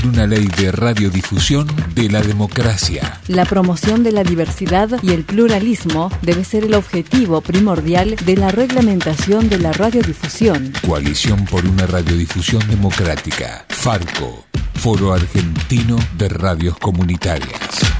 por una ley de radiodifusión de la democracia. La promoción de la diversidad y el pluralismo debe ser el objetivo primordial de la reglamentación de la radiodifusión. Coalición por una radiodifusión democrática. Farco, Foro Argentino de Radios Comunitarias.